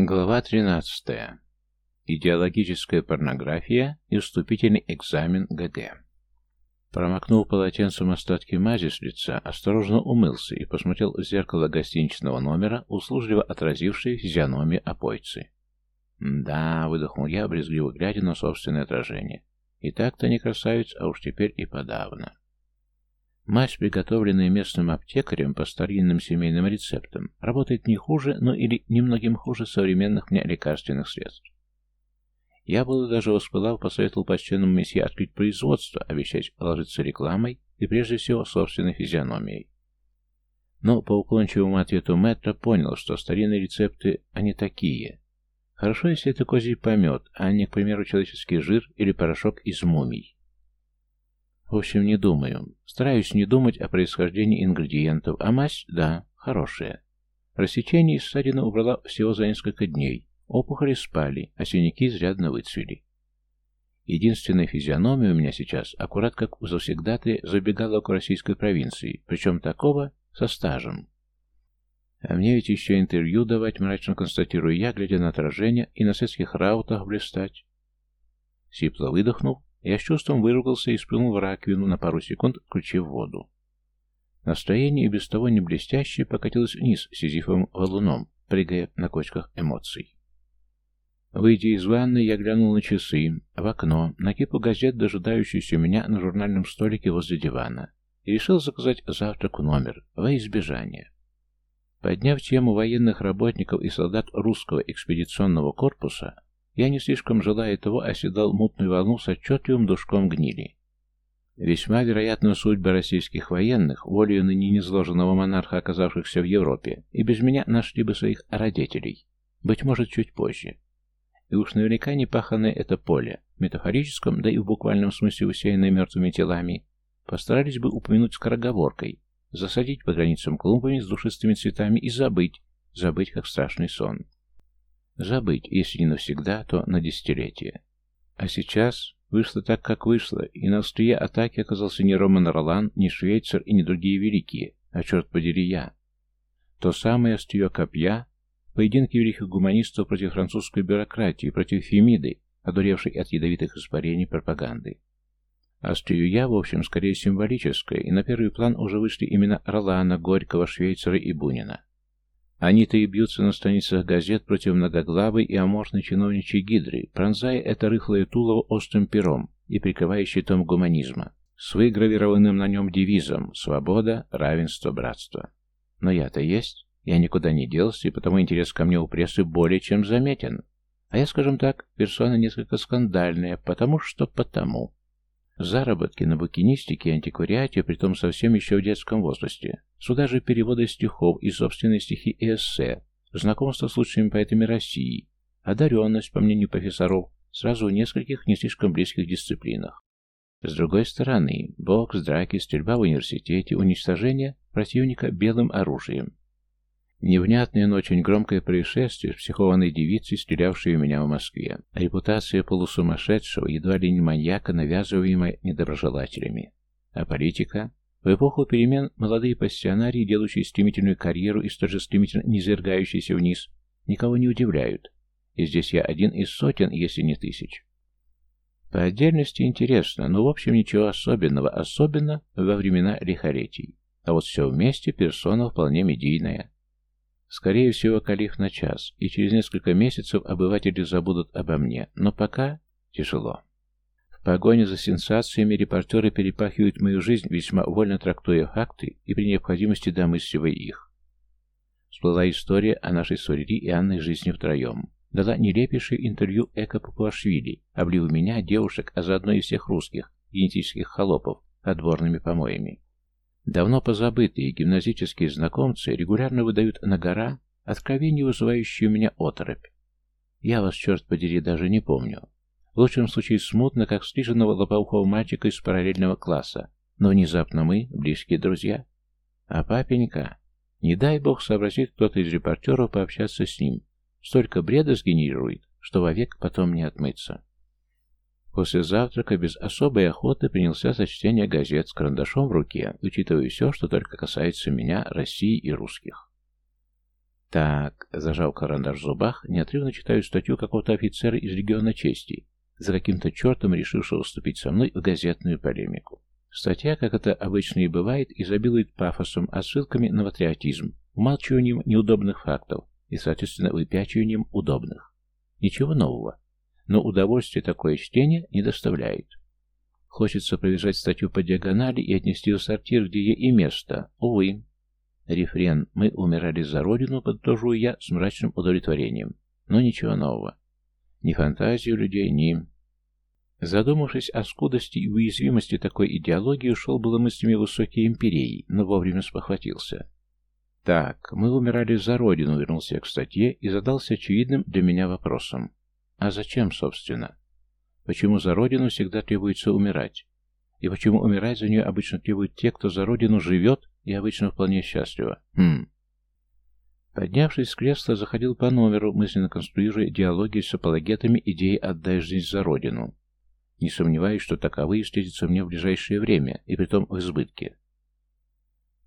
Глава 13. Идеологическая порнография и вступительный экзамен ГГ. Промокнул полотенцем остатки мази с лица, осторожно умылся и посмотрел в зеркало гостиничного номера, услужливо отразившие физиономии опойцы. «Да», — выдохнул я, брезгливо глядя на собственное отражение. «И так-то не красавец, а уж теперь и подавно». Мазь, приготовленная местным аптекарем по старинным семейным рецептам, работает не хуже, но или немногим хуже современных мне лекарственных средств. Я было даже воспылал, посоветовал почтенному месье открыть производство, обещать положиться рекламой и прежде всего собственной физиономией. Но по уклончивому ответу мэтра понял, что старинные рецепты, они такие. Хорошо, если это козий помет, а не, к примеру, человеческий жир или порошок из мумий. В общем, не думаю. Стараюсь не думать о происхождении ингредиентов, а мазь, да, хорошая. Рассечение из ссадины убрала всего за несколько дней. Опухоли спали, а синяки изрядно выцвели. Единственная физиономия у меня сейчас, аккурат как у завсегдаты, забегала к российской провинции, причем такого со стажем. А мне ведь еще интервью давать, мрачно констатирую я, глядя на отражение, и на светских раутах блистать. Сипло выдохнул, я с чувством выругался и сплюнул в раковину на пару секунд, включив воду. Настроение и без того не блестящее покатилось вниз сизифовым валуном, прыгая на кочках эмоций. Выйдя из ванны, я глянул на часы, в окно, на кипу газет, дожидающуюся меня на журнальном столике возле дивана, и решил заказать завтрак в номер, во избежание. Подняв тему военных работников и солдат русского экспедиционного корпуса, я, не слишком желая того, оседал мутную волну с отчетливым душком гнили. Весьма вероятна судьба российских военных, волею ныне незложенного монарха, оказавшихся в Европе, и без меня нашли бы своих родителей. Быть может, чуть позже. И уж наверняка не паханное это поле, в метафорическом, да и в буквальном смысле усеянное мертвыми телами, постарались бы упомянуть скороговоркой, засадить по границам клумбами с душистыми цветами и забыть, забыть как страшный сон. Забыть, если не навсегда, то на десятилетие. А сейчас вышло так, как вышло, и на острие атаки оказался не Роман Ролан, не Швейцар и не другие великие, а, черт подери, я. То самое острие копья, поединки великих гуманистов против французской бюрократии, против Фемиды, одуревшей от ядовитых испарений пропаганды. Острию я, в общем, скорее символическое, и на первый план уже вышли именно Ролана, Горького, Швейцара и Бунина. Они-то и бьются на страницах газет против многоглавой и аморфной чиновничьей гидры, пронзая это рыхлое тулово острым пером и прикрывая щитом гуманизма, с выгравированным на нем девизом «Свобода, равенство, братство». Но я-то есть, я никуда не делся, и потому интерес ко мне у прессы более чем заметен. А я, скажем так, персона несколько скандальная, потому что потому. Заработки на букинистике и антиквариате, притом совсем еще в детском возрасте. Сюда же переводы стихов и собственные стихи и эссе, знакомство с лучшими поэтами России, одаренность, по мнению профессоров, сразу в нескольких не слишком близких дисциплинах. С другой стороны, бокс, драки, стрельба в университете, уничтожение противника белым оружием. Невнятное, но очень громкое происшествие с психованной девицей, стрелявшей у меня в Москве. Репутация полусумасшедшего, едва ли не маньяка, навязываемая недоброжелателями. А политика? В эпоху перемен молодые пассионарии, делающие стремительную карьеру и столь же стремительно низвергающиеся вниз, никого не удивляют. И здесь я один из сотен, если не тысяч. По отдельности интересно, но в общем ничего особенного, особенно во времена лихолетий. А вот все вместе персона вполне медийная. Скорее всего, калиф на час, и через несколько месяцев обыватели забудут обо мне, но пока тяжело. В погоне за сенсациями репортеры перепахивают мою жизнь, весьма вольно трактуя факты и при необходимости домысливая их. Всплыла история о нашей с и Анной жизни втроем. Дала нелепейшее интервью Эко Папуашвили, облив меня, девушек, а заодно и всех русских, генетических холопов, отборными помоями. Давно позабытые гимназические знакомцы регулярно выдают на гора откровение, вызывающие у меня оторопь. Я вас, черт подери, даже не помню. В лучшем случае смутно, как стриженного лопоухого мальчика из параллельного класса, но внезапно мы близкие друзья. А папенька... Не дай бог сообразит кто-то из репортеров пообщаться с ним. Столько бреда сгенерирует, что вовек потом не отмыться. После завтрака без особой охоты принялся за чтение газет с карандашом в руке, учитывая все, что только касается меня, России и русских. Так, зажав карандаш в зубах, неотрывно читаю статью какого-то офицера из региона чести, за каким-то чертом решившего вступить со мной в газетную полемику. Статья, как это обычно и бывает, изобилует пафосом, отсылками на патриотизм, умалчиванием неудобных фактов и, соответственно, выпячиванием удобных. Ничего нового. Но удовольствие такое чтение не доставляет. Хочется пробежать статью по диагонали и отнести в сортир, где ей и место. Увы. Рефрен «Мы умирали за родину» подытоживаю я с мрачным удовлетворением. Но ничего нового. Ни фантазии у людей, ни... Задумавшись о скудости и уязвимости такой идеологии, ушел было мыслями высокие империи, но вовремя спохватился. Так, мы умирали за родину, вернулся я к статье и задался очевидным для меня вопросом. А зачем, собственно? Почему за родину всегда требуется умирать? И почему умирать за нее обычно требуют те, кто за родину живет и обычно вполне счастливо? Хм. Поднявшись с кресла, заходил по номеру, мысленно конструируя диалоги с апологетами идеи «отдай жизнь за родину». Не сомневаюсь, что таковые встретятся мне в ближайшее время, и притом в избытке.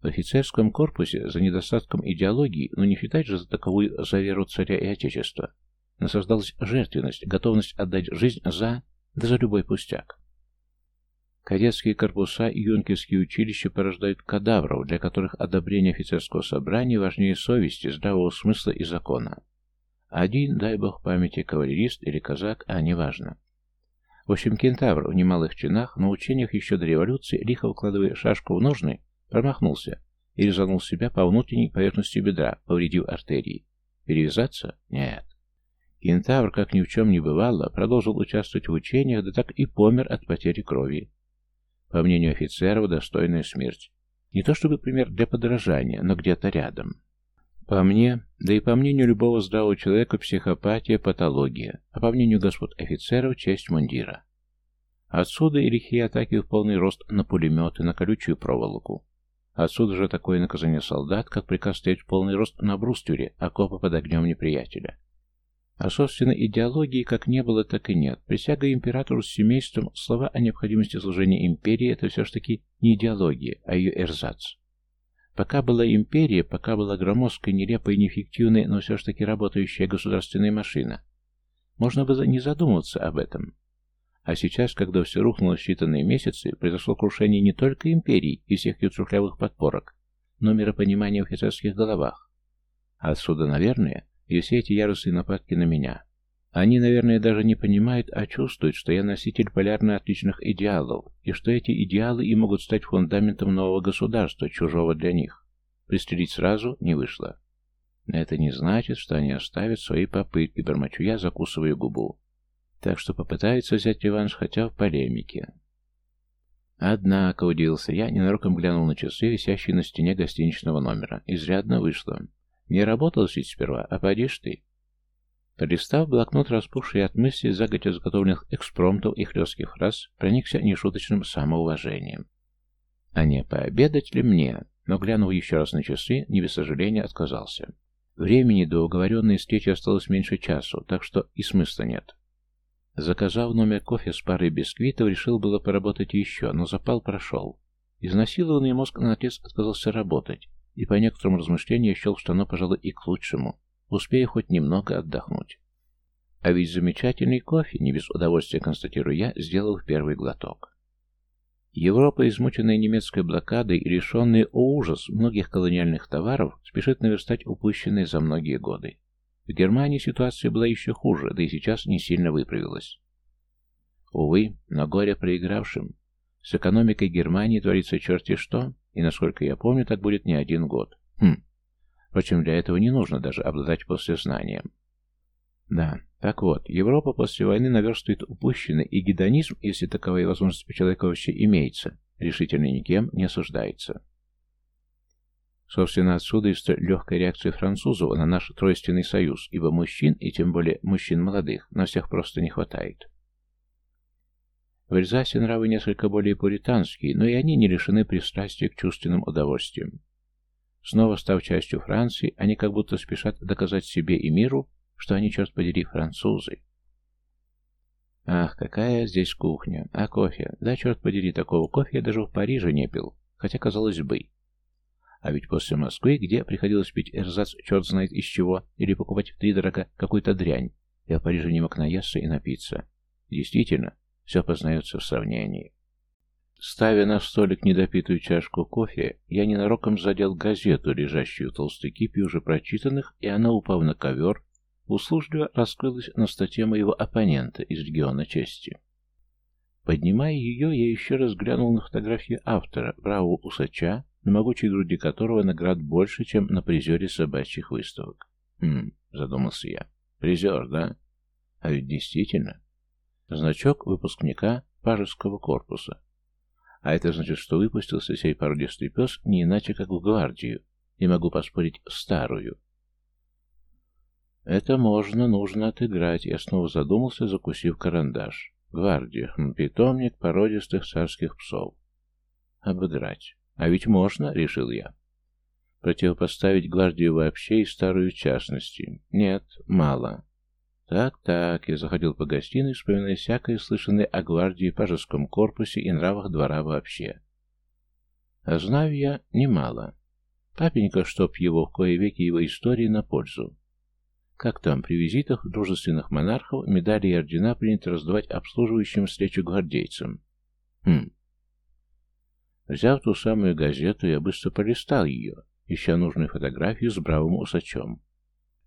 В офицерском корпусе за недостатком идеологии, но не считать же за таковую за веру царя и отечества, насаждалась жертвенность, готовность отдать жизнь за, да за любой пустяк. Кадетские корпуса и юнкерские училища порождают кадавров, для которых одобрение офицерского собрания важнее совести, здравого смысла и закона. Один, дай бог памяти, кавалерист или казак, а неважно. В общем, кентавр в немалых чинах, на учениях еще до революции, лихо укладывая шашку в ножны, промахнулся и резанул себя по внутренней поверхности бедра, повредив артерии. Перевязаться? Нет. Кентавр, как ни в чем не бывало, продолжил участвовать в учениях, да так и помер от потери крови. По мнению офицеров, достойная смерть. Не то чтобы пример для подражания, но где-то рядом. По мне, да и по мнению любого здравого человека, психопатия – патология, а по мнению господ офицеров – честь мундира. Отсюда и лихие атаки в полный рост на пулеметы, на колючую проволоку. Отсюда же такое наказание солдат, как приказ стоять в полный рост на бруствере, окопа под огнем неприятеля. А, собственно, идеологии как не было, так и нет. Присяга императору с семейством, слова о необходимости служения империи – это все ж таки не идеология, а ее эрзац. Пока была империя, пока была громоздкая, нелепая неэффективная, но все ж таки работающая государственная машина, можно было не задумываться об этом. А сейчас, когда все рухнуло в считанные месяцы, произошло крушение не только империи и всех ее трухлявых подпорок, но миропонимания в офицерских головах. А отсюда, наверное, и все эти яростные нападки на меня. Они, наверное, даже не понимают, а чувствуют, что я носитель полярно отличных идеалов, и что эти идеалы и могут стать фундаментом нового государства, чужого для них. Пристрелить сразу не вышло. Но это не значит, что они оставят свои попытки, бормочу я, закусываю губу. Так что попытаются взять реванш, хотя в полемике. Однако, удивился я, ненароком глянул на часы, висящие на стене гостиничного номера. Изрядно вышло. Не работал ведь сперва, а подишь ты. Пролистав блокнот, распухший от мыслей, загодя заготовленных экспромтов и хлестких фраз, проникся нешуточным самоуважением. А не пообедать ли мне? Но, глянув еще раз на часы, не без сожаления отказался. Времени до уговоренной встречи осталось меньше часу, так что и смысла нет. Заказав номер кофе с парой бисквитов, решил было поработать еще, но запал прошел. Изнасилованный мозг на отец отказался работать, и по некоторым размышлениям счел, что оно, пожалуй, и к лучшему успея хоть немного отдохнуть. А ведь замечательный кофе, не без удовольствия констатирую я, сделал первый глоток. Европа, измученная немецкой блокадой и лишенная о ужас многих колониальных товаров, спешит наверстать упущенные за многие годы. В Германии ситуация была еще хуже, да и сейчас не сильно выправилась. Увы, но горе проигравшим. С экономикой Германии творится черти что, и, насколько я помню, так будет не один год. Хм, Впрочем, для этого не нужно даже обладать послезнанием. Да, так вот, Европа после войны наверстывает упущенный, и гедонизм, если таковая возможность у человека вообще имеется, решительно никем не осуждается. Собственно, отсюда и столь легкая реакция французов на наш тройственный союз, ибо мужчин, и тем более мужчин молодых, на всех просто не хватает. В Эльзасе нравы несколько более пуританские, но и они не лишены пристрастия к чувственным удовольствиям. Снова став частью Франции, они как будто спешат доказать себе и миру, что они, черт подери, французы. Ах, какая здесь кухня. А кофе? Да, черт подери, такого кофе я даже в Париже не пил, хотя казалось бы. А ведь после Москвы, где приходилось пить эрзац черт знает из чего, или покупать втридорога какую-то дрянь, я в Париже не мог наесться и напиться. Действительно, все познается в сравнении. Ставя на столик недопитую чашку кофе, я ненароком задел газету, лежащую в толстой кипе уже прочитанных, и она, упав на ковер, услужливо раскрылась на статье моего оппонента из региона чести. Поднимая ее, я еще раз глянул на фотографию автора, бравого усача, на могучей груди которого наград больше, чем на призере собачьих выставок. Хм, задумался я. Призер, да? А ведь действительно. Значок выпускника пажеского корпуса. А это значит, что выпустился сей породистый пес не иначе, как в гвардию, и могу поспорить, старую. Это можно, нужно отыграть. Я снова задумался, закусив карандаш. Гвардия, хм, питомник породистых царских псов. Обыграть. А ведь можно, решил я. Противопоставить гвардию вообще и старую в частности. Нет, мало. Так-так, я заходил по гостиной, вспоминая всякое слышанное о гвардии, пажеском корпусе и нравах двора вообще. А знаю я немало. Папенька, чтоб его в кое веки его истории на пользу. Как там, при визитах дружественных монархов медали и ордена принято раздавать обслуживающим встречу гвардейцам. Хм. Взяв ту самую газету, я быстро полистал ее, ища нужную фотографию с бравым усачом.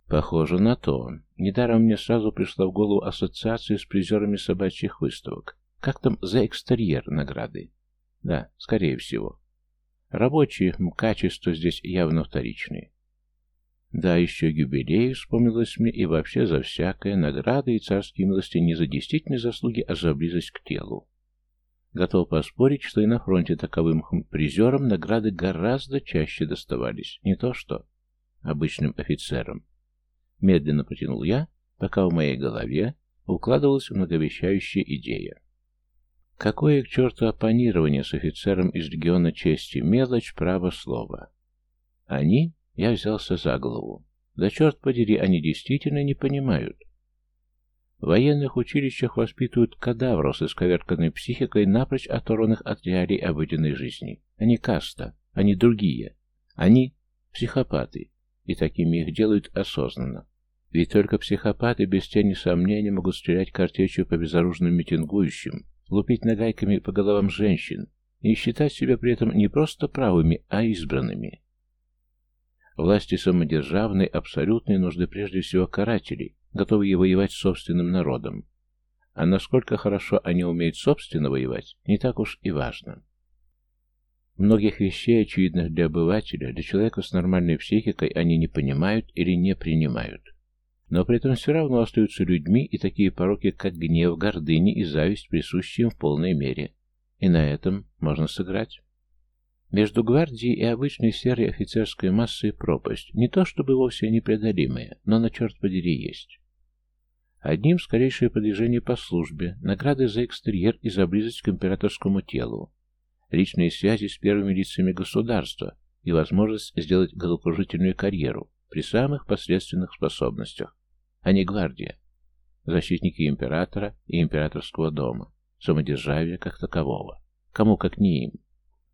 Похоже на то. Недаром мне сразу пришла в голову ассоциация с призерами собачьих выставок. Как там за экстерьер награды? Да, скорее всего. Рабочие качества здесь явно вторичные. Да, еще юбилей вспомнилось мне и вообще за всякое, награды и царские милости не за действительные заслуги, а за близость к телу. Готов поспорить, что и на фронте таковым призерам награды гораздо чаще доставались, не то что обычным офицерам. Медленно протянул я, пока в моей голове укладывалась многовещающая идея. Какое к черту оппонирование с офицером из региона чести, мелочь, право слова. Они я взялся за голову. Да черт подери, они действительно не понимают. В военных училищах воспитывают кадавров с исковерканной психикой, напрочь оторванных от реалий обыденной жизни. Они каста, они другие. Они психопаты, и такими их делают осознанно. Ведь только психопаты без тени сомнений могут стрелять картечью по безоружным митингующим, лупить нагайками по головам женщин и считать себя при этом не просто правыми, а избранными. Власти самодержавной, абсолютной нужды прежде всего карателей, готовые воевать с собственным народом. А насколько хорошо они умеют собственно воевать, не так уж и важно. Многих вещей, очевидных для обывателя, для человека с нормальной психикой, они не понимают или не принимают. Но при этом все равно остаются людьми, и такие пороки, как гнев, гордыня и зависть присущи им в полной мере. И на этом можно сыграть. Между гвардией и обычной серой офицерской массой пропасть, не то чтобы вовсе непреодолимая, но на черт подери есть. Одним скорейшее продвижение по службе, награды за экстерьер и за близость к императорскому телу, личные связи с первыми лицами государства и возможность сделать головокружительную карьеру при самых посредственных способностях, а не гвардия, защитники императора и императорского дома, самодержавия как такового, кому как не им.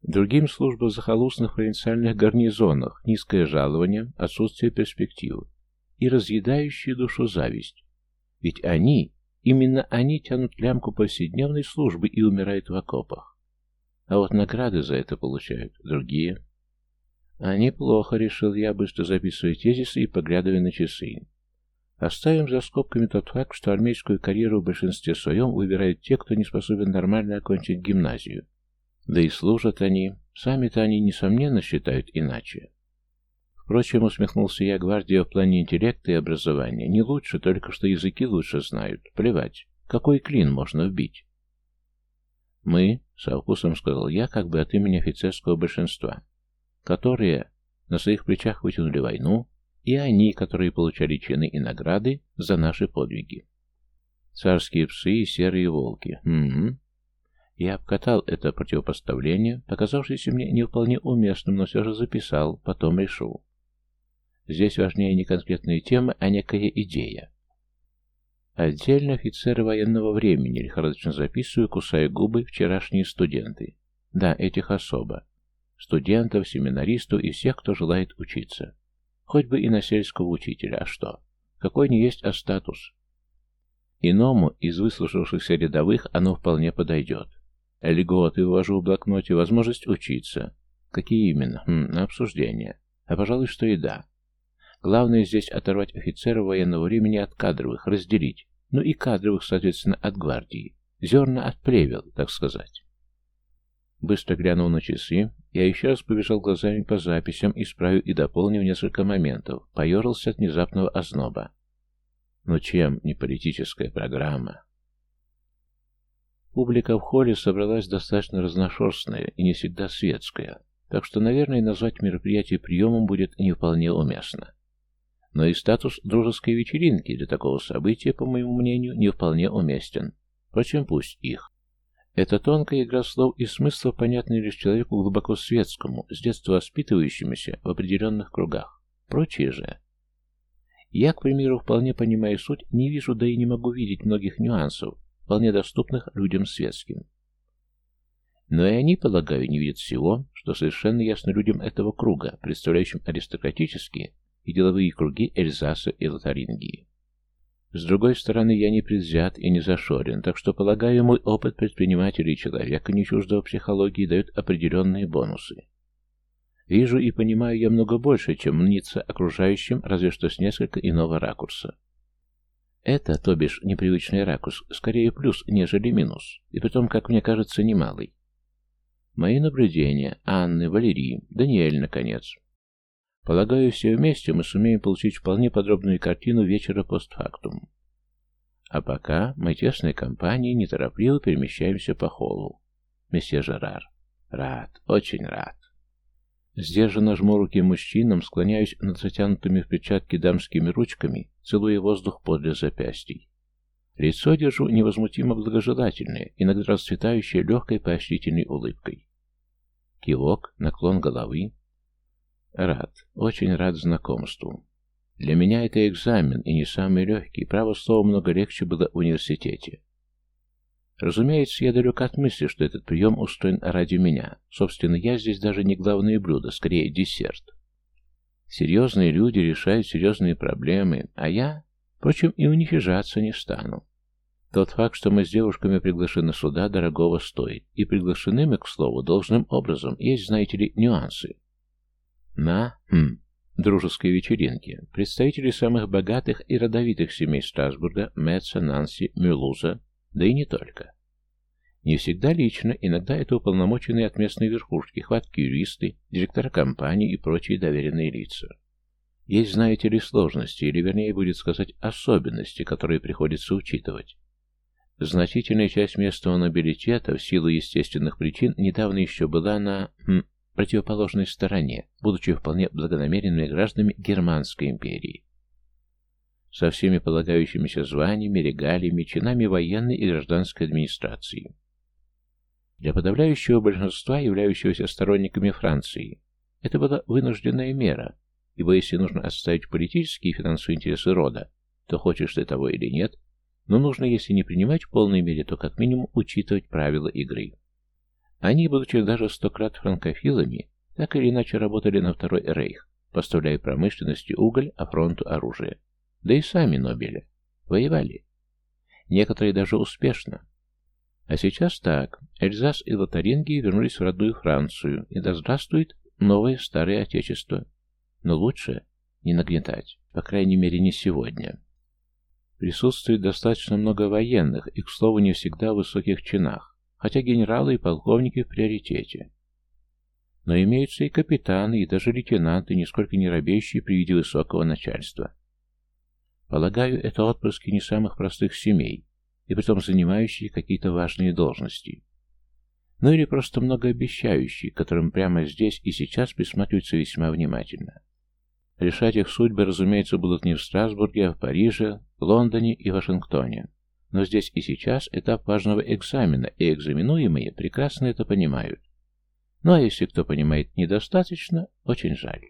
Другим служба в захолустных провинциальных гарнизонах, низкое жалование, отсутствие перспектив и разъедающая душу зависть. Ведь они, именно они тянут лямку повседневной службы и умирают в окопах. А вот награды за это получают другие. А неплохо, решил я, быстро записывая тезисы и поглядывая на часы. Оставим за скобками тот факт, что армейскую карьеру в большинстве своем выбирают те, кто не способен нормально окончить гимназию да и служат они. Сами-то они, несомненно, считают иначе. Впрочем, усмехнулся я, гвардия в плане интеллекта и образования не лучше, только что языки лучше знают. Плевать, какой клин можно вбить. Мы, со вкусом сказал я, как бы от имени офицерского большинства, которые на своих плечах вытянули войну, и они, которые получали чины и награды за наши подвиги. Царские псы и серые волки. Угу. Я обкатал это противопоставление, показавшееся мне не вполне уместным, но все же записал, потом решу. Здесь важнее не конкретная тема, а некая идея. Отдельно офицеры военного времени, лихорадочно записываю, кусая губы, вчерашние студенты. Да, этих особо. студентов, семинаристов и всех, кто желает учиться. Хоть бы и на сельского учителя, а что? Какой не есть, а статус. Иному из выслушавшихся рядовых оно вполне подойдет. Льготы ввожу в блокноте, возможность учиться. Какие именно? Хм, на обсуждение. А пожалуй, что и да. Главное здесь оторвать офицеров военного времени от кадровых, разделить. Ну и кадровых, соответственно, от гвардии. Зерна от плевел, так сказать. Быстро глянул на часы, я еще раз побежал глазами по записям, исправив и дополнив несколько моментов, поерился от внезапного озноба. Но чем не политическая программа? Публика в холле собралась достаточно разношерстная и не всегда светская, так что, наверное, назвать мероприятие приемом будет не вполне уместно. Но и статус дружеской вечеринки для такого события, по моему мнению, не вполне уместен. Впрочем, пусть их. Это тонкая игра слов и смысла, понятная лишь человеку глубоко светскому, с детства воспитывающемуся в определенных кругах. Прочие же. Я, к примеру, вполне понимая суть, не вижу, да и не могу видеть многих нюансов, вполне доступных людям светским. Но и они, полагаю, не видят всего, что совершенно ясно людям этого круга, представляющим аристократические и деловые круги Эльзаса и Лотарингии. С другой стороны, я не предвзят и не зашорен, так что, полагаю, мой опыт предпринимателя и человека, не чуждого психологии, дает определенные бонусы. Вижу и понимаю я много больше, чем мнится окружающим, разве что с несколько иного ракурса. Это, то бишь, непривычный ракурс, скорее плюс, нежели минус, и притом, как мне кажется, немалый. Мои наблюдения, Анны, Валерии, Даниэль, наконец, Полагаю, все вместе мы сумеем получить вполне подробную картину вечера постфактум. А пока мы тесной компанией неторопливо перемещаемся по холлу. Месье Жерар. Рад, очень рад. Сдержанно жму руки мужчинам, склоняюсь над затянутыми в перчатки дамскими ручками, целуя воздух подле запястий. Лицо держу невозмутимо благожелательное, иногда расцветающее легкой поощрительной улыбкой. Кивок, наклон головы, Рад, очень рад знакомству. Для меня это экзамен, и не самый легкий. Право слово много легче было в университете. Разумеется, я далек от мысли, что этот прием устроен ради меня. Собственно, я здесь даже не главное блюдо, скорее десерт. Серьезные люди решают серьезные проблемы, а я, впрочем, и уничижаться не стану. Тот факт, что мы с девушками приглашены сюда, дорогого стоит. И приглашены мы, к слову, должным образом. Есть, знаете ли, нюансы. На, хм, дружеской вечеринке представители самых богатых и родовитых семей Страсбурга, Метца, Нанси, Мюлуза, да и не только. Не всегда лично, иногда это уполномоченные от местной верхушки, хватки юристы, директора компании и прочие доверенные лица. Есть, знаете ли, сложности, или вернее будет сказать особенности, которые приходится учитывать. Значительная часть местного нобилитета в силу естественных причин недавно еще была на хм, противоположной стороне, будучи вполне благонамеренными гражданами Германской империи. Со всеми полагающимися званиями, регалиями, чинами военной и гражданской администрации. Для подавляющего большинства, являющегося сторонниками Франции, это была вынужденная мера, ибо если нужно отставить политические и финансовые интересы рода, то хочешь ты того или нет, но нужно, если не принимать в полной мере, то как минимум учитывать правила игры. Они, будучи даже сто крат франкофилами, так или иначе работали на Второй Рейх, поставляя промышленности уголь, а фронту оружие. Да и сами Нобели. Воевали. Некоторые даже успешно. А сейчас так. Эльзас и Лотарингии вернулись в родную Францию, и да здравствует новое старое отечество. Но лучше не нагнетать, по крайней мере не сегодня. Присутствует достаточно много военных, и, к слову, не всегда в высоких чинах хотя генералы и полковники в приоритете. Но имеются и капитаны, и даже лейтенанты, нисколько не робеющие при виде высокого начальства. Полагаю, это отпрыски не самых простых семей, и притом занимающие какие-то важные должности. Ну или просто многообещающие, которым прямо здесь и сейчас присматриваются весьма внимательно. Решать их судьбы, разумеется, будут не в Страсбурге, а в Париже, Лондоне и Вашингтоне. Но здесь и сейчас этап важного экзамена, и экзаменуемые прекрасно это понимают. Ну а если кто понимает недостаточно, очень жаль.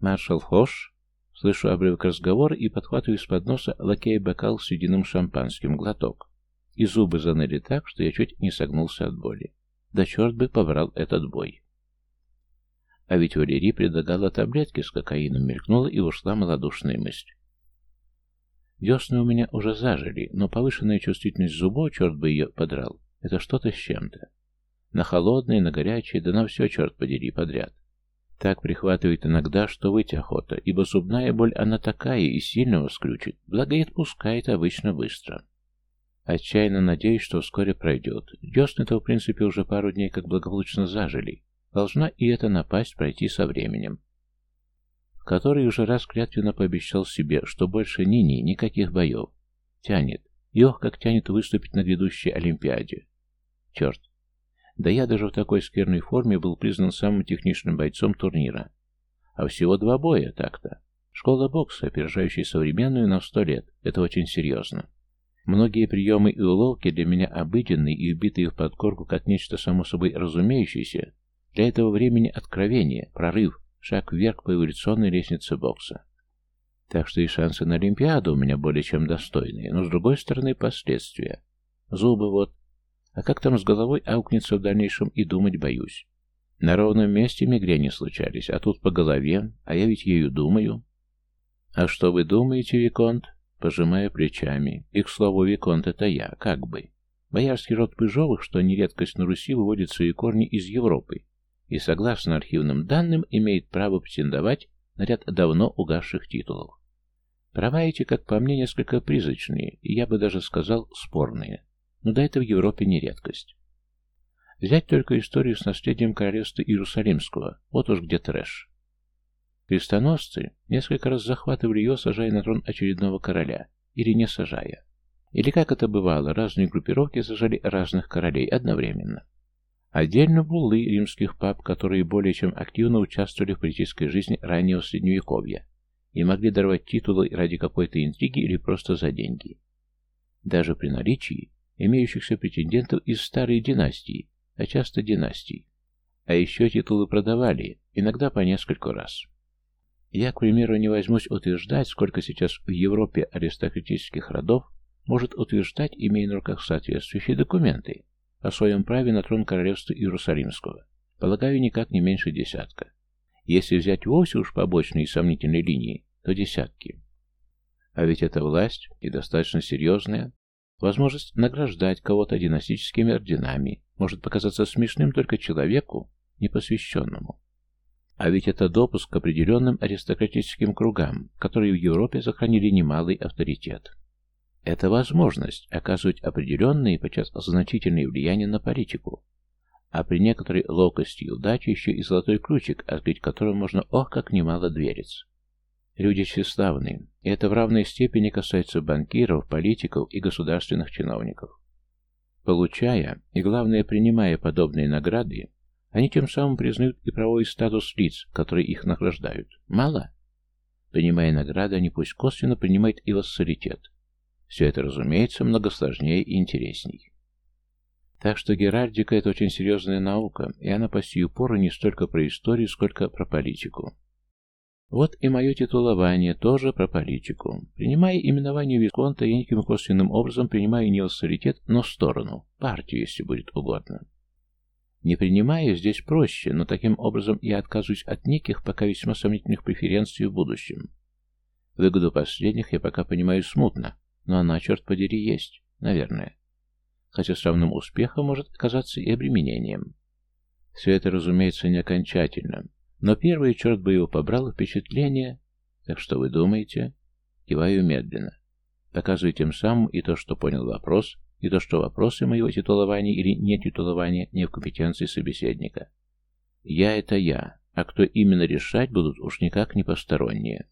Маршал Хош, слышу обрывок разговора и подхватываю из-под носа лакея бокал с единым шампанским глоток. И зубы заныли так, что я чуть не согнулся от боли. Да черт бы побрал этот бой. А ведь Валерий предлагала таблетки с кокаином, мелькнула и ушла малодушная мысль. Десны у меня уже зажили, но повышенная чувствительность зубов, черт бы ее подрал, это что-то с чем-то. На холодные, на горячие, да на все, черт подери, подряд. Так прихватывает иногда, что выть охота, ибо зубная боль она такая и сильно вас благо и отпускает обычно быстро. Отчаянно надеюсь, что вскоре пройдет. Десны-то, в принципе, уже пару дней как благополучно зажили. Должна и эта напасть пройти со временем. Который уже раз клятвенно пообещал себе, что больше ни-ни, никаких боев. Тянет. И ох, как тянет выступить на грядущей Олимпиаде. Черт. Да я даже в такой скверной форме был признан самым техничным бойцом турнира. А всего два боя так-то. Школа бокса, опережающая современную на сто лет. Это очень серьезно. Многие приемы и уловки для меня обыденные и убитые в подкорку как нечто само собой разумеющееся, для этого времени откровение, прорыв, шаг вверх по эволюционной лестнице бокса. Так что и шансы на Олимпиаду у меня более чем достойные, но с другой стороны последствия. Зубы вот. А как там с головой аукнется в дальнейшем и думать боюсь. На ровном месте мигрени случались, а тут по голове, а я ведь ею думаю. А что вы думаете, Виконт? Пожимая плечами. И, к слову, Виконт это я, как бы. Боярский род Пыжовых, что не редкость на Руси, выводит свои корни из Европы, и, согласно архивным данным, имеет право претендовать на ряд давно угасших титулов. Права эти, как по мне, несколько призрачные, и я бы даже сказал спорные, но да это в Европе не редкость. Взять только историю с наследием королевства Иерусалимского, вот уж где трэш. Крестоносцы несколько раз захватывали ее, сажая на трон очередного короля, или не сажая. Или, как это бывало, разные группировки сажали разных королей одновременно. Отдельно буллы римских пап, которые более чем активно участвовали в политической жизни раннего Средневековья и могли даровать титулы ради какой-то интриги или просто за деньги. Даже при наличии имеющихся претендентов из старой династии, а часто династий. А еще титулы продавали, иногда по нескольку раз. Я, к примеру, не возьмусь утверждать, сколько сейчас в Европе аристократических родов может утверждать, имея на руках соответствующие документы, о своем праве на трон королевства Иерусалимского. Полагаю, никак не меньше десятка. Если взять вовсе уж побочные и сомнительные линии, то десятки. А ведь эта власть, и достаточно серьезная, возможность награждать кого-то династическими орденами, может показаться смешным только человеку, непосвященному. А ведь это допуск к определенным аристократическим кругам, которые в Европе сохранили немалый авторитет. Это возможность оказывать определенные, подчас значительные влияния на политику, а при некоторой ловкости и удаче еще и золотой ключик, открыть которым можно ох как немало дверец. Люди тщеславные, и это в равной степени касается банкиров, политиков и государственных чиновников. Получая, и главное принимая подобные награды, они тем самым признают и правовой статус лиц, которые их награждают. Мало? Принимая награды, они пусть косвенно принимают и вассалитет. Все это, разумеется, много сложнее и интересней. Так что геральдика – это очень серьезная наука, и она по сию пору не столько про историю, сколько про политику. Вот и мое титулование тоже про политику. Принимая именование Висконта, я неким косвенным образом принимаю не авторитет, но сторону, партию, если будет угодно. Не принимая, здесь проще, но таким образом я отказываюсь от неких пока весьма сомнительных преференций в будущем. Выгоду последних я пока понимаю смутно, но она, черт подери, есть, наверное. Хотя с равным успехом может оказаться и обременением. Все это, разумеется, не окончательно. Но первый, черт бы его побрал, впечатление. Так что вы думаете? Киваю медленно. Показываю тем самым и то, что понял вопрос, и то, что вопросы моего титулования или не титулования не в компетенции собеседника. Я — это я, а кто именно решать будут, уж никак не посторонние.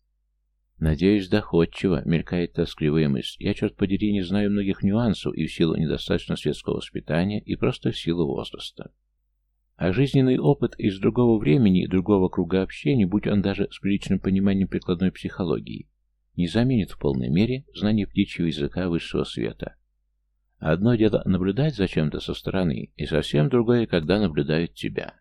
Надеюсь, доходчиво, мелькает тоскливая мысль. Я, черт подери, не знаю многих нюансов и в силу недостаточно светского воспитания, и просто в силу возраста. А жизненный опыт из другого времени и другого круга общения, будь он даже с приличным пониманием прикладной психологии, не заменит в полной мере знание птичьего языка высшего света. Одно дело наблюдать за чем-то со стороны, и совсем другое, когда наблюдают тебя.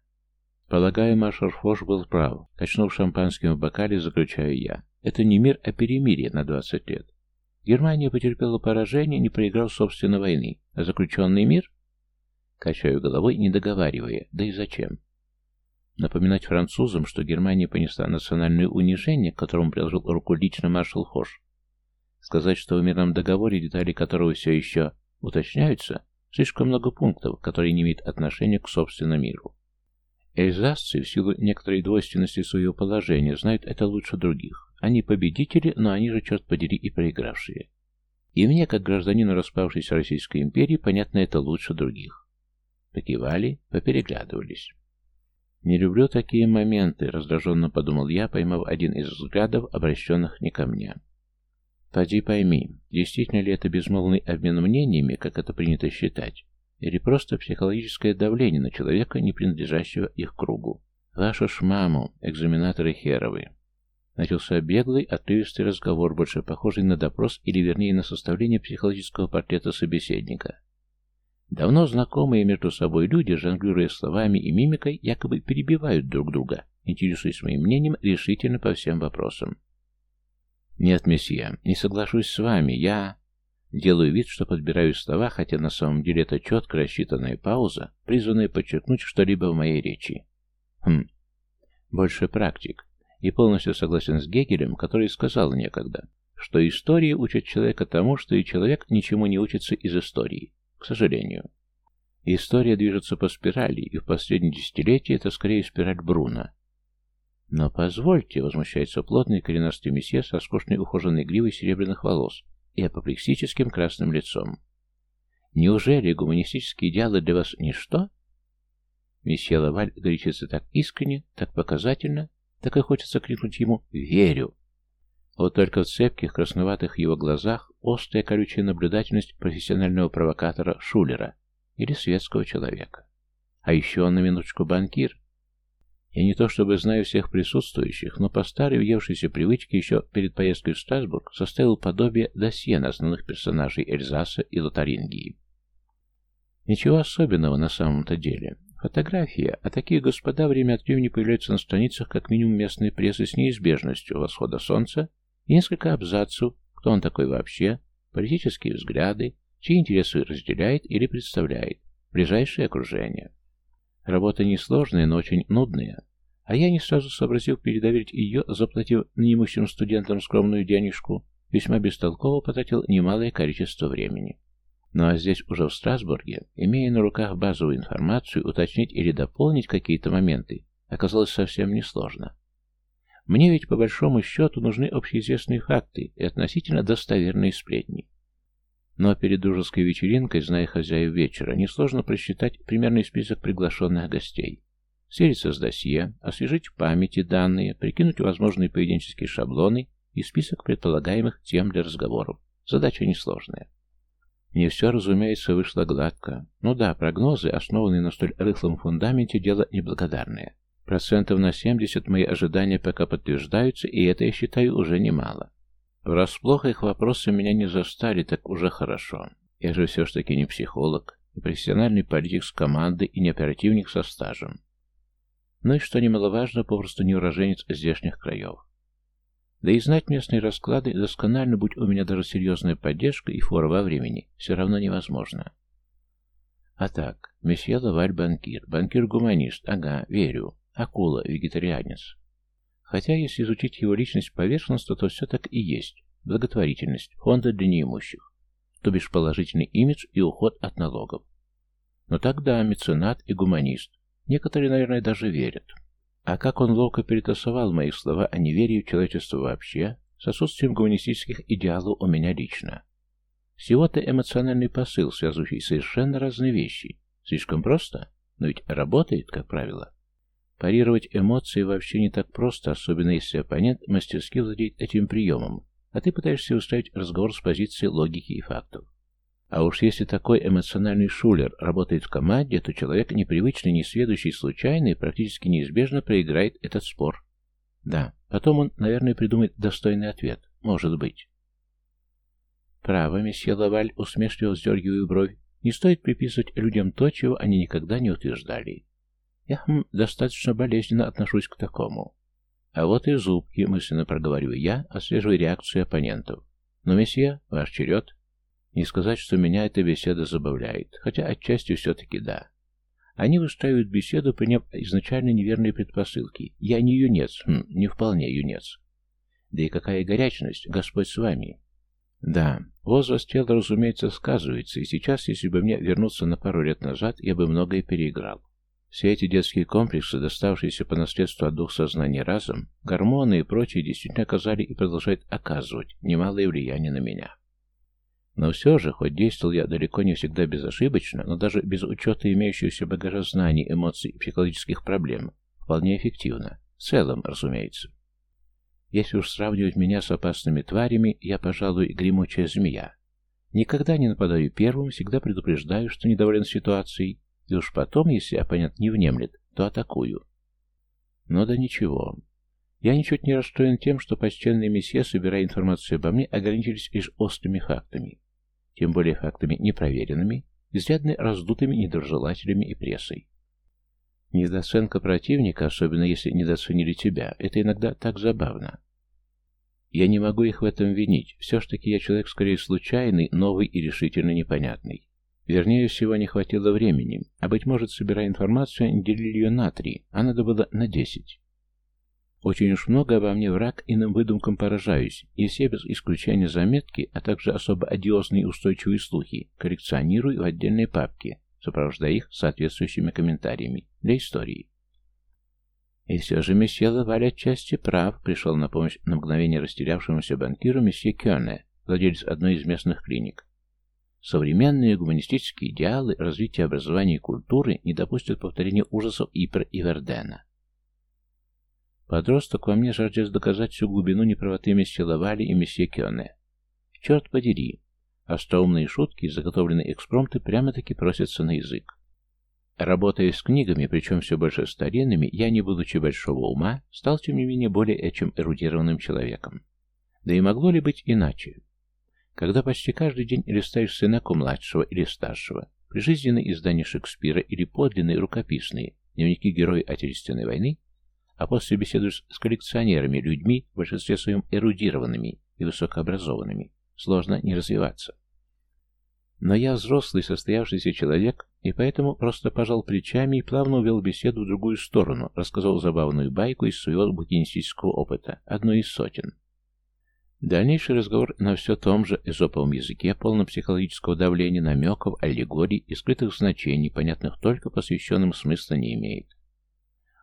Полагаю, маршал Фош был прав. Качнув шампанским в бокале, заключаю я. Это не мир, а перемирие на 20 лет. Германия потерпела поражение, не проиграв собственной войны. А заключенный мир? Качаю головой, не договаривая. Да и зачем? Напоминать французам, что Германия понесла национальное унижение, к которому приложил руку лично маршал Фош. Сказать, что в мирном договоре, детали которого все еще уточняются, слишком много пунктов, которые не имеют отношения к собственному миру. Эльзасцы, в силу некоторой двойственности своего положения, знают это лучше других. Они победители, но они же, черт подери, и проигравшие. И мне, как гражданину распавшейся Российской империи, понятно это лучше других. Покивали, попереглядывались. «Не люблю такие моменты», — раздраженно подумал я, поймав один из взглядов, обращенных не ко мне. «Поди пойми, действительно ли это безмолвный обмен мнениями, как это принято считать, или просто психологическое давление на человека, не принадлежащего их кругу? Вашу ж маму, экзаменаторы херовы». Начался беглый, отрывистый разговор, больше похожий на допрос или, вернее, на составление психологического портрета собеседника. Давно знакомые между собой люди, жонглируя словами и мимикой, якобы перебивают друг друга, интересуясь моим мнением решительно по всем вопросам. «Нет, месье, не соглашусь с вами, я...» Делаю вид, что подбираю слова, хотя на самом деле это четко рассчитанная пауза, призванная подчеркнуть что-либо в моей речи. Хм, больше практик и полностью согласен с Гегелем, который сказал некогда, что истории учат человека тому, что и человек ничему не учится из истории, к сожалению. История движется по спирали, и в последние десятилетия это скорее спираль Бруна. Но позвольте, возмущается плотный коренастый месье со скучной ухоженной гривой серебряных волос и апоплексическим красным лицом. Неужели гуманистические идеалы для вас ничто? Месье Лаваль горячится так искренне, так показательно, так и хочется крикнуть ему «Верю!». Вот только в цепких, красноватых его глазах острая колючая наблюдательность профессионального провокатора Шулера или светского человека. А еще он на минуточку банкир. Я не то чтобы знаю всех присутствующих, но по старой въевшейся привычке еще перед поездкой в Страсбург составил подобие досье на основных персонажей Эльзаса и Лотарингии. Ничего особенного на самом-то деле. Фотография, а такие господа время от времени появляются на страницах как минимум местной прессы с неизбежностью восхода солнца и несколько абзацев, кто он такой вообще, политические взгляды, чьи интересы разделяет или представляет, ближайшее окружение. Работа несложная, но очень нудная, а я не сразу сообразил передоверить ее, заплатив неимущим студентам скромную денежку, весьма бестолково потратил немалое количество времени. Ну а здесь уже в Страсбурге, имея на руках базовую информацию, уточнить или дополнить какие-то моменты оказалось совсем несложно. Мне ведь по большому счету нужны общеизвестные факты и относительно достоверные сплетни. Но перед дружеской вечеринкой, зная хозяев вечера, несложно просчитать примерный список приглашенных гостей. Свериться с досье, освежить в памяти данные, прикинуть возможные поведенческие шаблоны и список предполагаемых тем для разговоров. Задача несложная. Не все, разумеется, вышло гладко. Ну да, прогнозы, основанные на столь рыхлом фундаменте, дело неблагодарное. Процентов на 70 мои ожидания пока подтверждаются, и это, я считаю, уже немало. Врасплох их вопросы меня не застали, так уже хорошо. Я же все-таки не психолог, не профессиональный политик с командой и не оперативник со стажем. Ну и, что немаловажно, попросту не уроженец здешних краев. Да и знать местные расклады, досконально будь у меня даже серьезная поддержка и фора во времени, все равно невозможно. А так, месье Лаваль банкир, банкир-гуманист, ага, верю, акула, вегетарианец. Хотя, если изучить его личность поверхностно, то все так и есть. Благотворительность, фонда для неимущих. То бишь положительный имидж и уход от налогов. Но тогда меценат и гуманист. Некоторые, наверное, даже верят. А как он ловко перетасовал мои слова о неверии в человечество вообще, с отсутствием гуманистических идеалов у меня лично. Всего-то эмоциональный посыл, связывающий совершенно разные вещи. Слишком просто, но ведь работает, как правило. Парировать эмоции вообще не так просто, особенно если оппонент мастерски владеет этим приемом, а ты пытаешься устроить разговор с позиции логики и фактов. А уж если такой эмоциональный шулер работает в команде, то человек непривычный, несведущий, случайный практически неизбежно проиграет этот спор. Да, потом он, наверное, придумает достойный ответ. Может быть. Право, месье Лаваль, усмешливо вздергиваю бровь. Не стоит приписывать людям то, чего они никогда не утверждали. Я хм, достаточно болезненно отношусь к такому. А вот и зубки, мысленно проговариваю я, отслеживая реакцию оппонентов. Но, месье, ваш черед. Не сказать, что меня эта беседа забавляет, хотя отчасти все-таки да. Они выстраивают беседу, приняв изначально неверные предпосылки. Я не юнец, хм, не вполне юнец. Да и какая горячность, Господь с вами. Да, возраст тела, разумеется, сказывается, и сейчас, если бы мне вернуться на пару лет назад, я бы многое переиграл. Все эти детские комплексы, доставшиеся по наследству от двух сознаний разом, гормоны и прочее действительно оказали и продолжают оказывать немалое влияние на меня. Но все же, хоть действовал я далеко не всегда безошибочно, но даже без учета имеющегося багажа знаний, эмоций и психологических проблем, вполне эффективно. В целом, разумеется. Если уж сравнивать меня с опасными тварями, я, пожалуй, гремучая змея. Никогда не нападаю первым, всегда предупреждаю, что недоволен ситуацией, и уж потом, если оппонент не внемлет, то атакую. Но да ничего. Я ничуть не расстроен тем, что почтенные месье, собирая информацию обо мне, ограничились лишь острыми фактами. Тем более фактами непроверенными, изрядно раздутыми недоброжелателями и прессой. Недооценка противника, особенно если недооценили тебя, это иногда так забавно. Я не могу их в этом винить. Все ж таки я человек скорее случайный, новый и решительно непонятный. Вернее всего, не хватило времени, а, быть может, собирая информацию, они делили ее на три, а надо было на десять. Очень уж много обо мне враг иным выдумкам поражаюсь, и все без исключения заметки, а также особо одиозные устойчивые слухи, коллекционирую в отдельной папке, сопровождая их соответствующими комментариями для истории. И все же месье Лаваль отчасти прав, пришел на помощь на мгновение растерявшемуся банкиру месье Кёне, владелец одной из местных клиник. Современные гуманистические идеалы развития образования и культуры не допустят повторения ужасов Ипр и Вердена. Подросток во мне жаждет доказать всю глубину неправоты месье Лавали и месье Кёне. Черт подери, остроумные шутки и заготовленные экспромты прямо-таки просятся на язык. Работая с книгами, причем все больше старинными, я, не будучи большого ума, стал, тем не менее, более чем эрудированным человеком. Да и могло ли быть иначе? Когда почти каждый день листаешь сынаку младшего или старшего, прижизненные издания Шекспира или подлинные рукописные дневники героев Отечественной войны, а после беседуешь с коллекционерами, людьми, в большинстве своем эрудированными и высокообразованными, сложно не развиваться. Но я взрослый, состоявшийся человек, и поэтому просто пожал плечами и плавно увел беседу в другую сторону, рассказал забавную байку из своего букинистического опыта, одну из сотен. Дальнейший разговор на все том же эзоповом языке, полном психологического давления, намеков, аллегорий и скрытых значений, понятных только посвященным смысла не имеет.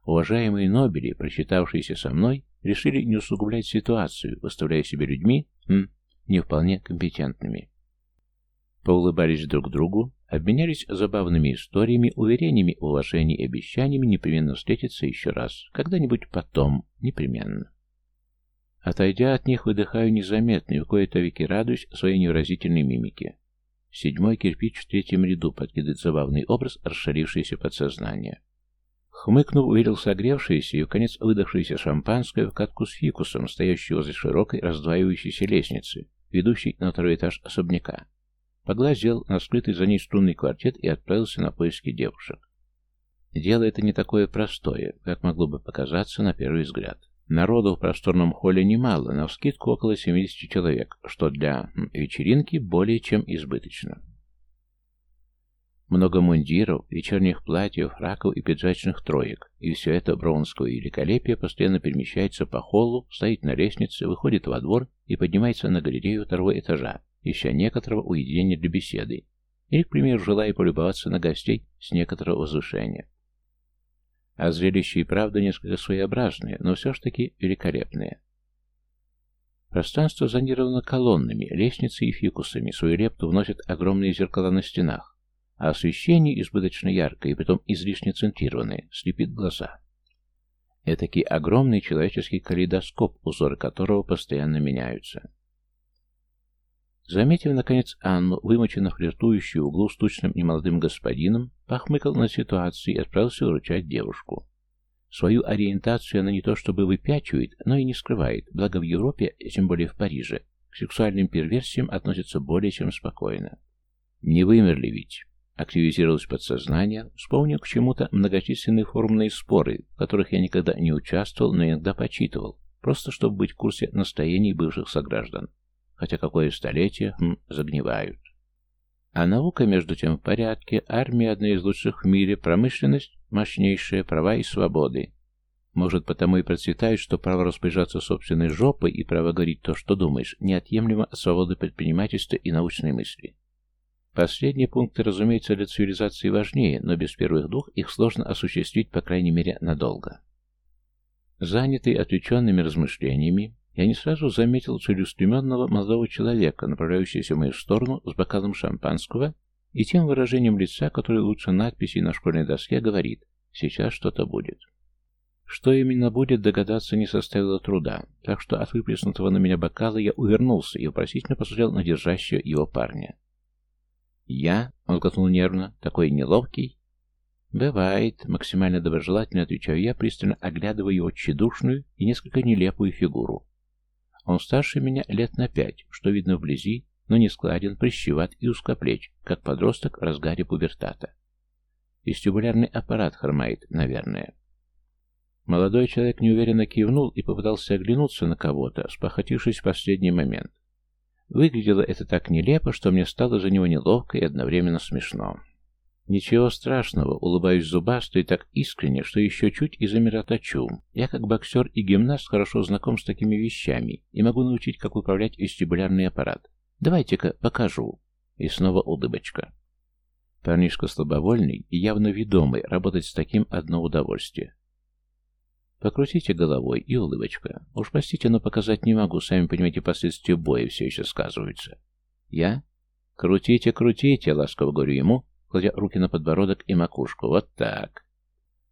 Уважаемые Нобели, просчитавшиеся со мной, решили не усугублять ситуацию, выставляя себя людьми, м, не вполне компетентными. Поулыбались друг другу, обменялись забавными историями, уверениями, уважениями и обещаниями непременно встретиться еще раз, когда-нибудь потом, непременно. Отойдя от них, выдыхаю незаметно и в кои-то веки радуюсь своей невыразительной мимике. Седьмой кирпич в третьем ряду подкидывает забавный образ расшарившееся подсознание. Хмыкнув, увидел согревшееся и, в конец выдохшееся шампанское в катку с фикусом, стоящую возле широкой раздваивающейся лестницы, ведущей на второй этаж особняка. Поглазел на скрытый за ней струнный квартет и отправился на поиски девушек. Дело это не такое простое, как могло бы показаться на первый взгляд. Народу в просторном холле немало, на вскидку около 70 человек, что для вечеринки более чем избыточно. Много мундиров, вечерних платьев, фраков и пиджачных троек, и все это броунское великолепие постоянно перемещается по холлу, стоит на лестнице, выходит во двор и поднимается на галерею второго этажа, ища некоторого уединения для беседы, или, к примеру, желая полюбоваться на гостей с некоторого возвышения. А зрелище и правда несколько своеобразное, но все ж таки великолепное. Пространство зонировано колоннами, лестницей и фикусами, свою лепту вносят огромные зеркала на стенах, а освещение избыточно яркое и притом излишне центрированное, слепит глаза. Этакий огромный человеческий калейдоскоп, узоры которого постоянно меняются. Заметив, наконец, Анну, вымоченно флиртующую в углу с тучным немолодым господином, похмыкал на ситуацию и отправился выручать девушку. Свою ориентацию она не то чтобы выпячивает, но и не скрывает, благо в Европе, тем более в Париже, к сексуальным перверсиям относятся более чем спокойно. Не вымерли ведь. Активизировалось подсознание, вспомнил к чему-то многочисленные формные споры, в которых я никогда не участвовал, но иногда почитывал, просто чтобы быть в курсе настроений бывших сограждан хотя какое столетие хм, загнивают. А наука, между тем, в порядке, армия одна из лучших в мире, промышленность мощнейшая, права и свободы. Может, потому и процветают, что право распоряжаться собственной жопой и право говорить то, что думаешь, неотъемлемо от свободы предпринимательства и научной мысли. Последние пункты, разумеется, для цивилизации важнее, но без первых двух их сложно осуществить, по крайней мере, надолго. Занятый отвлеченными размышлениями, я не сразу заметил целеустремленного молодого человека, направляющегося в мою сторону с бокалом шампанского и тем выражением лица, которое лучше надписи на школьной доске говорит «Сейчас что-то будет». Что именно будет, догадаться не составило труда, так что от выплеснутого на меня бокала я увернулся и вопросительно посмотрел на держащего его парня. «Я?» — он глотнул нервно. «Такой неловкий?» «Бывает», — максимально доброжелательно отвечаю я, пристально оглядывая его тщедушную и несколько нелепую фигуру. Он старше меня лет на пять, что видно вблизи, но не складен, прищеват и узкоплеч, как подросток в разгаре пубертата. Вестибулярный аппарат хромает, наверное. Молодой человек неуверенно кивнул и попытался оглянуться на кого-то, спохотившись в последний момент. Выглядело это так нелепо, что мне стало за него неловко и одновременно смешно. Ничего страшного, улыбаюсь зубасто и так искренне, что еще чуть и замироточу. Я как боксер и гимнаст хорошо знаком с такими вещами и могу научить, как управлять вестибулярный аппарат. Давайте-ка покажу. И снова улыбочка. Парнишка слабовольный и явно ведомый, работать с таким одно удовольствие. Покрутите головой и улыбочка. Уж простите, но показать не могу, сами понимаете, последствия боя все еще сказываются. Я? Крутите, крутите, ласково говорю ему, кладя руки на подбородок и макушку. Вот так.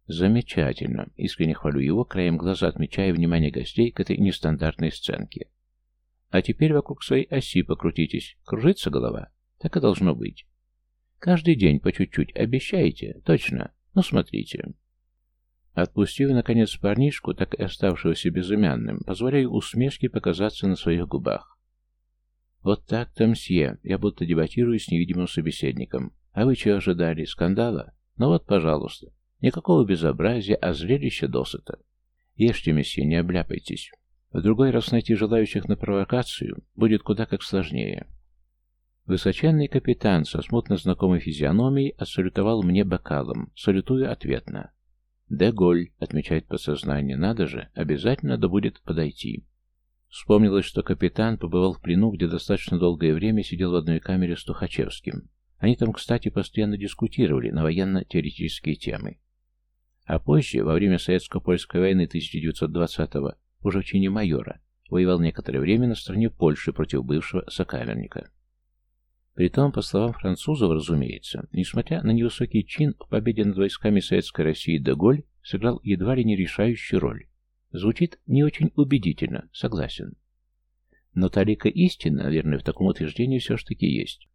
Замечательно. Искренне хвалю его, краем глаза отмечая внимание гостей к этой нестандартной сценке. А теперь вокруг своей оси покрутитесь. Кружится голова? Так и должно быть. Каждый день по чуть-чуть. Обещаете? Точно. Ну, смотрите. Отпустив, наконец, парнишку, так и оставшегося безымянным, позволяю усмешке показаться на своих губах. Вот так-то, мсье, я будто дебатирую с невидимым собеседником. А вы чего ожидали? Скандала? Ну вот, пожалуйста. Никакого безобразия, а зрелище досыта. Ешьте, месье, не обляпайтесь. В другой раз найти желающих на провокацию будет куда как сложнее. Высоченный капитан со смутно знакомой физиономией отсалютовал мне бокалом, салютуя ответно. «Деголь», — отмечает подсознание, — «надо же, обязательно надо будет подойти». Вспомнилось, что капитан побывал в плену, где достаточно долгое время сидел в одной камере с Тухачевским. Они там, кстати, постоянно дискутировали на военно-теоретические темы. А позже, во время Советско-Польской войны 1920-го, уже в чине майора, воевал некоторое время на стороне Польши против бывшего сокамерника. Притом, по словам французов, разумеется, несмотря на невысокий чин, в победе над войсками Советской России Деголь сыграл едва ли не решающую роль. Звучит не очень убедительно, согласен. Но талика истины, наверное, в таком утверждении все ж таки есть.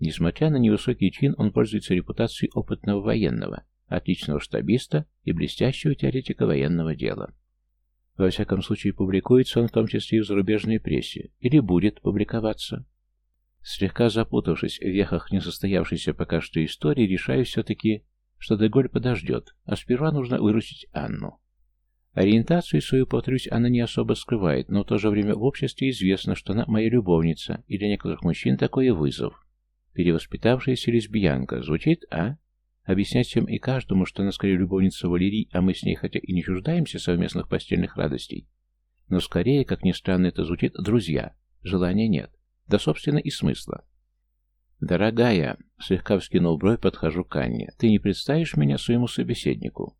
Несмотря на невысокий чин, он пользуется репутацией опытного военного, отличного штабиста и блестящего теоретика военного дела. Во всяком случае, публикуется он в том числе и в зарубежной прессе, или будет публиковаться. Слегка запутавшись в вехах несостоявшейся пока что истории, решаю все-таки, что Деголь подождет, а сперва нужно выручить Анну. Ориентацию свою, повторюсь, она не особо скрывает, но в то же время в обществе известно, что она моя любовница, и для некоторых мужчин такой вызов. Перевоспитавшаяся лесбиянка. Звучит, а? Объяснять всем и каждому, что она скорее любовница Валерий, а мы с ней хотя и не чуждаемся совместных постельных радостей. Но скорее, как ни странно это звучит, друзья. Желания нет. Да, собственно, и смысла. «Дорогая», — слегка вскинул бровь, подхожу к Анне, — «ты не представишь меня своему собеседнику?»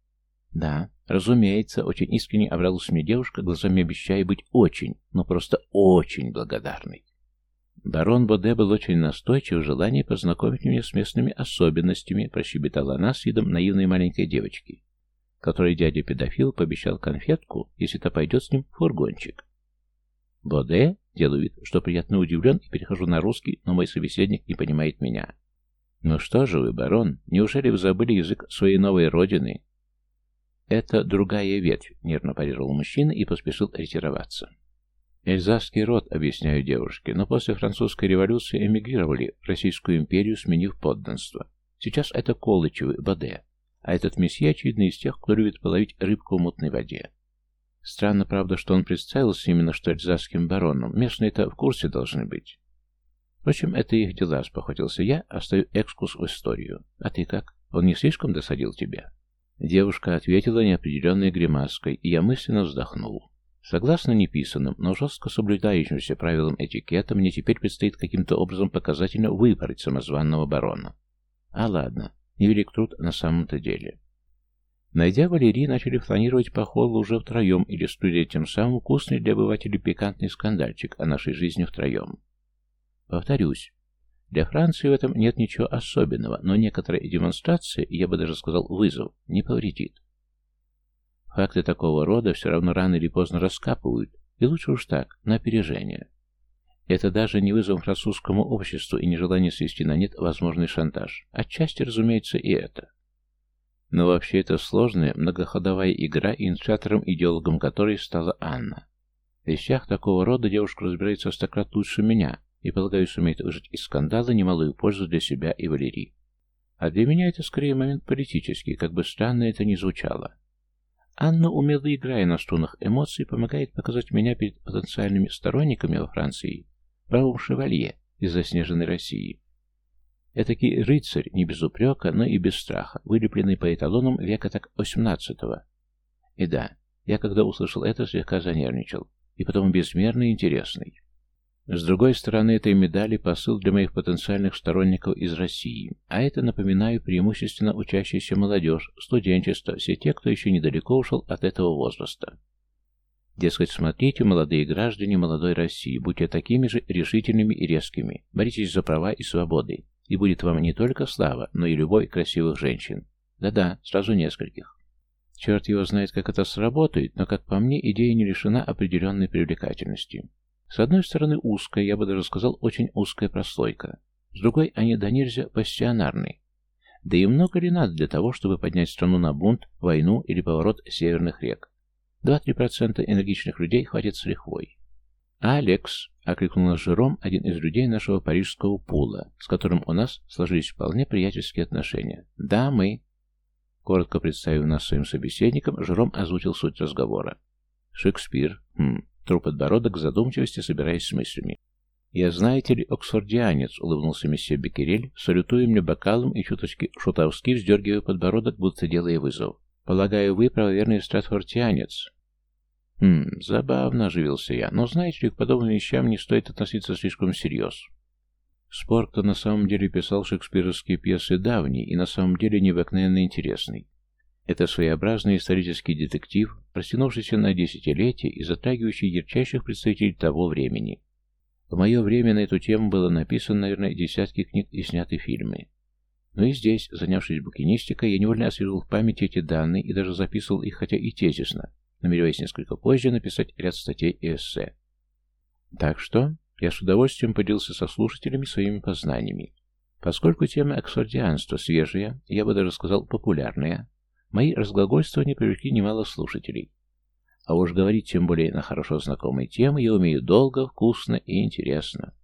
«Да, разумеется», — очень искренне обралась мне девушка, глазами обещая быть очень, но просто очень благодарной. Барон Боде был очень настойчив в желании познакомить меня с местными особенностями, прощебетала она с видом наивной маленькой девочки, которой дядя-педофил пообещал конфетку, если та пойдет с ним в фургончик. Боде? Делаю вид, что приятно удивлен и перехожу на русский, но мой собеседник не понимает меня. «Ну что же вы, барон, неужели вы забыли язык своей новой родины?» «Это другая ветвь», — нервно парировал мужчина и поспешил ретироваться. Эльзасский род, объясняю девушке, но после французской революции эмигрировали в Российскую империю, сменив подданство. Сейчас это Колычевы, Баде, а этот месье, очевидно, из тех, кто любит половить рыбку в мутной воде. Странно, правда, что он представился именно что эльзасским бароном. Местные-то в курсе должны быть. Впрочем, это их дела, спохватился я, оставив экскурс в историю. А ты как? Он не слишком досадил тебе? Девушка ответила неопределенной гримаской, и я мысленно вздохнул. Согласно неписанным, но жестко соблюдающимся правилам этикета, мне теперь предстоит каким-то образом показательно выбрать самозванного барона. А ладно, невелик труд на самом-то деле. Найдя Валерий, начали планировать по холлу уже втроем или студия тем самым вкусный для обывателей пикантный скандальчик о нашей жизни втроем. Повторюсь, для Франции в этом нет ничего особенного, но некоторая демонстрация, я бы даже сказал вызов, не повредит. Факты такого рода все равно рано или поздно раскапывают, и лучше уж так, на опережение. Это даже не вызов французскому обществу и нежелание свести на нет возможный шантаж. Отчасти, разумеется, и это. Но вообще это сложная, многоходовая игра, инициатором-идеологом которой стала Анна. В вещах такого рода девушка разбирается стократ лучше меня, и, полагаю, сумеет выжить из скандала немалую пользу для себя и Валерии. А для меня это скорее момент политический, как бы странно это ни звучало. Анна, умело играя на струнах эмоций, помогает показать меня перед потенциальными сторонниками во Франции правым шевалье из заснеженной России. Этакий рыцарь, не без упрека, но и без страха, вылепленный по эталонам века так XVIII. И да, я когда услышал это, слегка занервничал, и потом безмерно интересный. С другой стороны этой медали посыл для моих потенциальных сторонников из России, а это, напоминаю, преимущественно учащаяся молодежь, студенчество, все те, кто еще недалеко ушел от этого возраста. Дескать, смотрите, молодые граждане молодой России, будьте такими же решительными и резкими, боритесь за права и свободы, и будет вам не только слава, но и любовь красивых женщин. Да-да, сразу нескольких. Черт его знает, как это сработает, но, как по мне, идея не лишена определенной привлекательности. С одной стороны, узкая, я бы даже сказал, очень узкая прослойка. С другой, они до нельзя пассионарны. Да и много ли надо для того, чтобы поднять страну на бунт, войну или поворот северных рек? 2-3% энергичных людей хватит с лихвой. «Алекс!» — окликнул нас Жером, один из людей нашего парижского пула, с которым у нас сложились вполне приятельские отношения. «Да, мы...» Коротко представив нас своим собеседником, Жером озвучил суть разговора. «Шекспир. Хм...» Труп подбородок задумчивости, собираясь с мыслями. «Я, знаете ли, оксфордианец», — улыбнулся месье Беккерель, салютуя мне бокалом и чуточки шутовски вздергивая подбородок, будто делая вызов. «Полагаю, вы правоверный стратфортианец». «Хм, забавно», — оживился я, — «но знаете ли, к подобным вещам не стоит относиться слишком всерьез». Спор, на самом деле писал шекспировские пьесы давний и на самом деле необыкновенно интересный. Это своеобразный исторический детектив, растянувшийся на десятилетия и затрагивающий ярчайших представителей того времени. В мое время на эту тему было написано, наверное, десятки книг и сняты фильмы. Но и здесь, занявшись букинистикой, я невольно освежил в памяти эти данные и даже записывал их, хотя и тезисно, намереваясь несколько позже написать ряд статей и эссе. Так что я с удовольствием поделился со слушателями своими познаниями. Поскольку тема эксордианства свежая, я бы даже сказал популярная, мои разглагольствования привлекли немало слушателей. А уж говорить тем более на хорошо знакомые темы я умею долго, вкусно и интересно.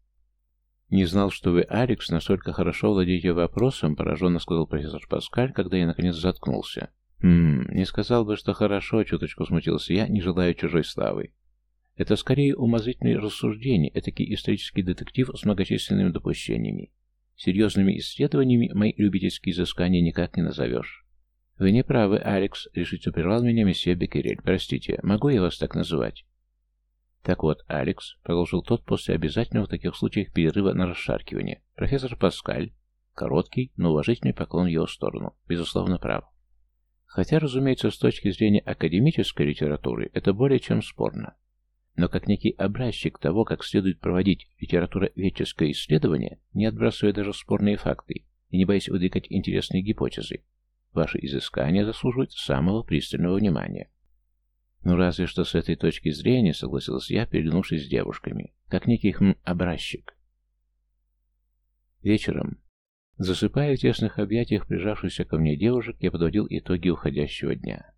«Не знал, что вы, Алекс, настолько хорошо владеете вопросом», — пораженно сказал профессор Паскаль, когда я наконец заткнулся. «Хм, не сказал бы, что хорошо», — чуточку смутился я, не желая чужой славы. Это скорее умозрительные рассуждения, этакий исторический детектив с многочисленными допущениями. Серьезными исследованиями мои любительские изыскания никак не назовешь. «Вы не правы, Алекс», — решительно прервал меня месье Беккерель. «Простите, могу я вас так называть?» «Так вот, Алекс», — продолжил тот после обязательного в таких случаях перерыва на расшаркивание, «профессор Паскаль, короткий, но уважительный поклон в его сторону, безусловно, прав. Хотя, разумеется, с точки зрения академической литературы это более чем спорно. Но как некий образчик того, как следует проводить литературоведческое исследование, не отбрасывая даже спорные факты и не боясь выдвигать интересные гипотезы, ваши изыскания заслуживают самого пристального внимания. Ну, разве что с этой точки зрения, согласился я, переглянувшись с девушками, как некий хм, образчик. Вечером, Засыпая в тесных объятиях прижавшихся ко мне девушек, я подводил итоги уходящего дня.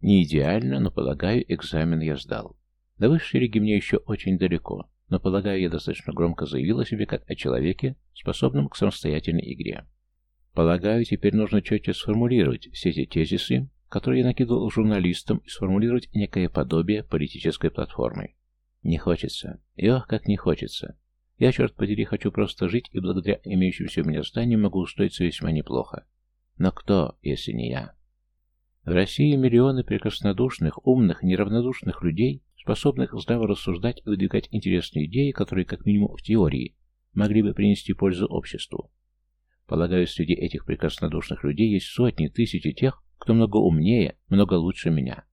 Не идеально, но, полагаю, экзамен я сдал. До высшей лиги мне еще очень далеко, но, полагаю, я достаточно громко заявил о себе как о человеке, способном к самостоятельной игре. Полагаю, теперь нужно четче сформулировать все эти тезисы, которые я накидывал журналистам, и сформулировать некое подобие политической платформы. Не хочется. Ох, как не хочется. Я, черт подери, хочу просто жить, и благодаря имеющимся у меня зданиям могу устроиться весьма неплохо. Но кто, если не я? В России миллионы прекраснодушных, умных, неравнодушных людей, способных здраво рассуждать и выдвигать интересные идеи, которые, как минимум в теории, могли бы принести пользу обществу. Полагаю, среди этих прекраснодушных людей есть сотни, тысячи тех, кто много умнее, много лучше меня.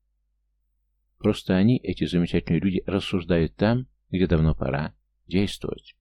Просто они, эти замечательные люди, рассуждают там, где давно пора действовать.